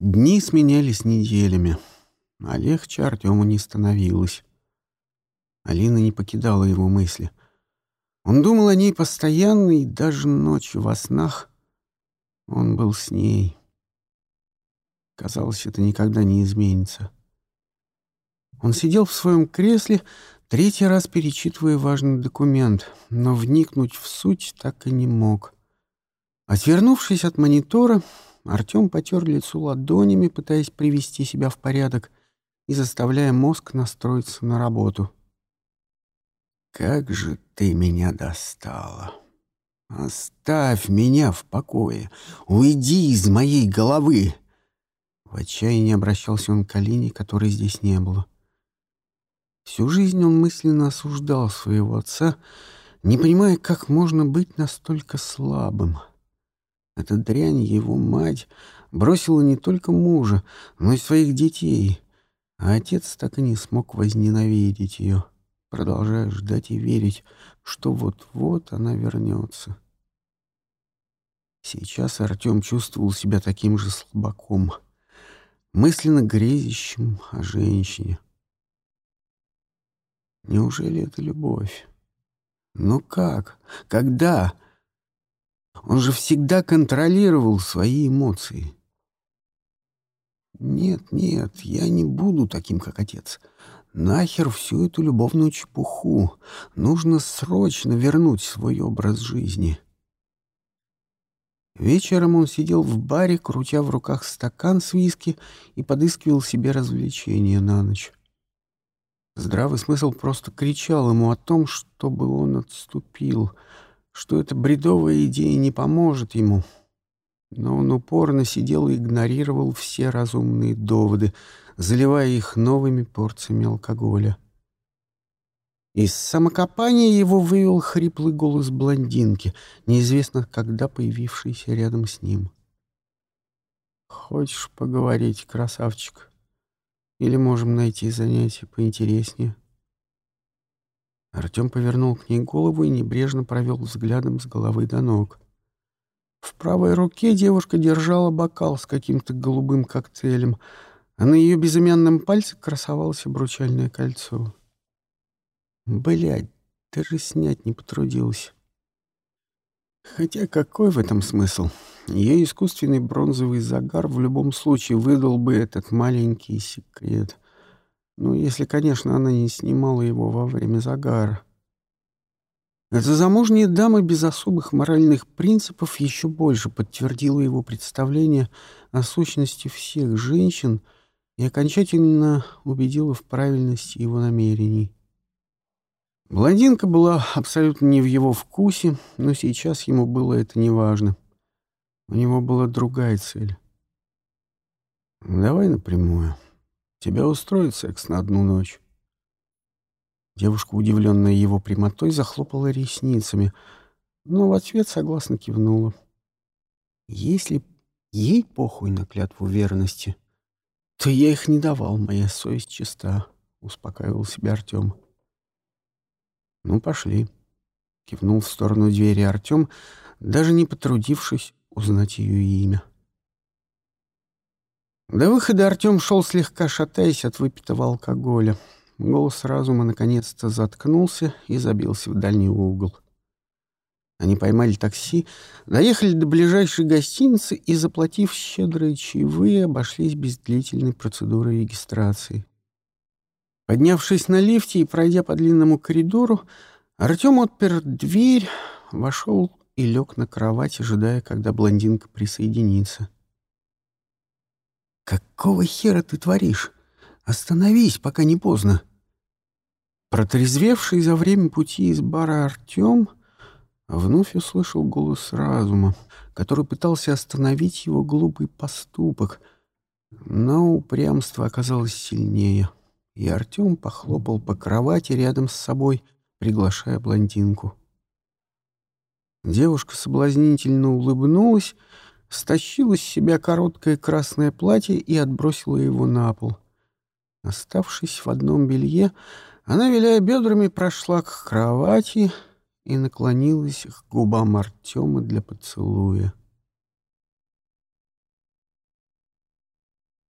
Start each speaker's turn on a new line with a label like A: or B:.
A: Дни сменялись неделями, а легче Артему не становилось. Алина не покидала его мысли. Он думал о ней постоянно, и даже ночью во снах он был с ней. Казалось, это никогда не изменится. Он сидел в своем кресле, третий раз перечитывая важный документ, но вникнуть в суть так и не мог. Отвернувшись от монитора, Артем потер лицо ладонями, пытаясь привести себя в порядок и заставляя мозг настроиться на работу. «Как же ты меня достала! Оставь меня в покое! Уйди из моей головы!» В отчаянии обращался он к Алине, которой здесь не было. Всю жизнь он мысленно осуждал своего отца, не понимая, как можно быть настолько слабым. Эта дрянь, его мать, бросила не только мужа, но и своих детей, а отец так и не смог возненавидеть ее, продолжая ждать и верить, что вот-вот она вернется. Сейчас Артем чувствовал себя таким же слабаком, мысленно грезящим о женщине. Неужели это любовь? Но как? Когда? Он же всегда контролировал свои эмоции. Нет, нет, я не буду таким, как отец. Нахер всю эту любовную чепуху. Нужно срочно вернуть свой образ жизни. Вечером он сидел в баре, крутя в руках стакан с виски и подыскивал себе развлечения на ночь. Здравый смысл просто кричал ему о том, чтобы он отступил — что эта бредовая идея не поможет ему. Но он упорно сидел и игнорировал все разумные доводы, заливая их новыми порциями алкоголя. Из самокопания его вывел хриплый голос блондинки, неизвестно когда появившийся рядом с ним. «Хочешь поговорить, красавчик? Или можем найти занятие поинтереснее?» Артем повернул к ней голову и небрежно провел взглядом с головы до ног. В правой руке девушка держала бокал с каким-то голубым коктейлем, а на ее безымянном пальце красовалось обручальное кольцо. Блядь, даже снять не потрудился. Хотя какой в этом смысл? Ее искусственный бронзовый загар в любом случае выдал бы этот маленький секрет — ну, если, конечно, она не снимала его во время загара. Эта замужняя дама без особых моральных принципов еще больше подтвердила его представление о сущности всех женщин и окончательно убедила в правильности его намерений. Блондинка была абсолютно не в его вкусе, но сейчас ему было это неважно. У него была другая цель. «Давай напрямую», Тебя устроит секс на одну ночь?» Девушка, удивленная его прямотой, захлопала ресницами, но в ответ согласно кивнула. «Если ей похуй на клятву верности, то я их не давал, моя совесть чиста», — успокаивал себя Артем. «Ну, пошли», — кивнул в сторону двери Артем, даже не потрудившись узнать ее имя. До выхода Артем шел слегка шатаясь от выпитого алкоголя. Голос разума наконец-то заткнулся и забился в дальний угол. Они поймали такси, доехали до ближайшей гостиницы и, заплатив щедрые чаевые, обошлись без длительной процедуры регистрации. Поднявшись на лифте и пройдя по длинному коридору, Артем отпер дверь, вошел и лег на кровать, ожидая, когда блондинка присоединится. «Какого хера ты творишь? Остановись, пока не поздно!» Протрезвевший за время пути из бара Артем вновь услышал голос разума, который пытался остановить его глупый поступок, но упрямство оказалось сильнее, и Артем похлопал по кровати рядом с собой, приглашая блондинку. Девушка соблазнительно улыбнулась, стащила с себя короткое красное платье и отбросила его на пол. Оставшись в одном белье, она, виляя бедрами, прошла к кровати и наклонилась к губам Артема для поцелуя.